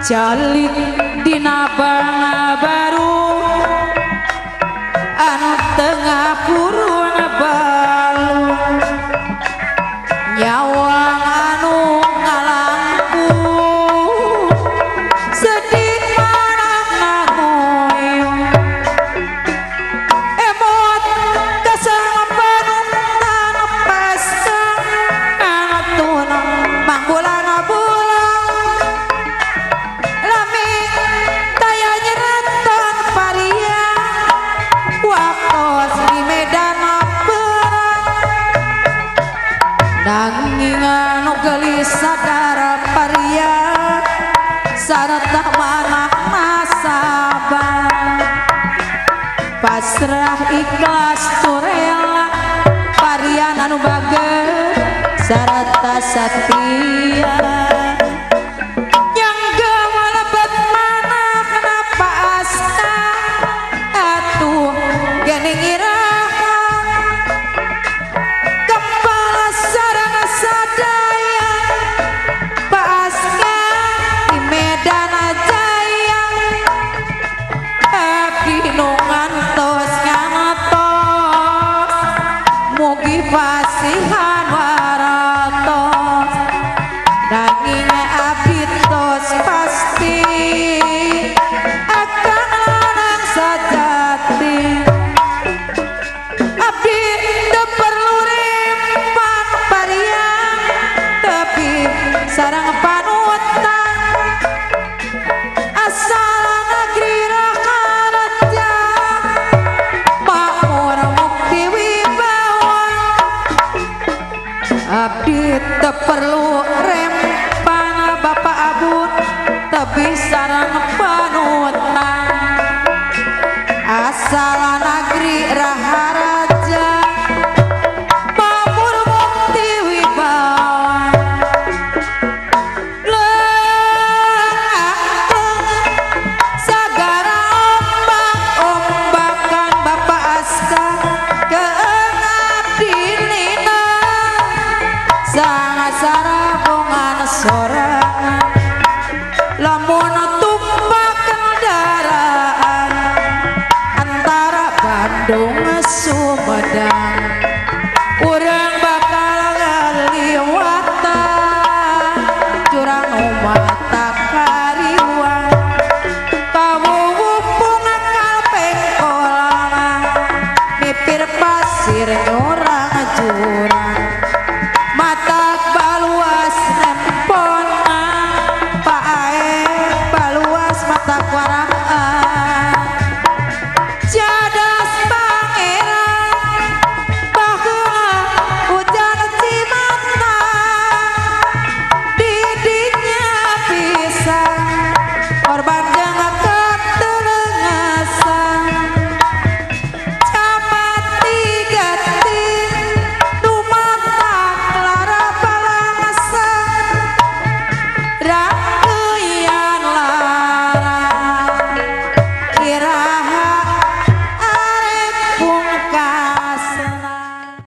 jali dinabang baru. Anak tengah purun. nugeli sadar paria sarta marah masa pasrah ikhlas turela paria anu bager sarta satria see hard work. be saddam don't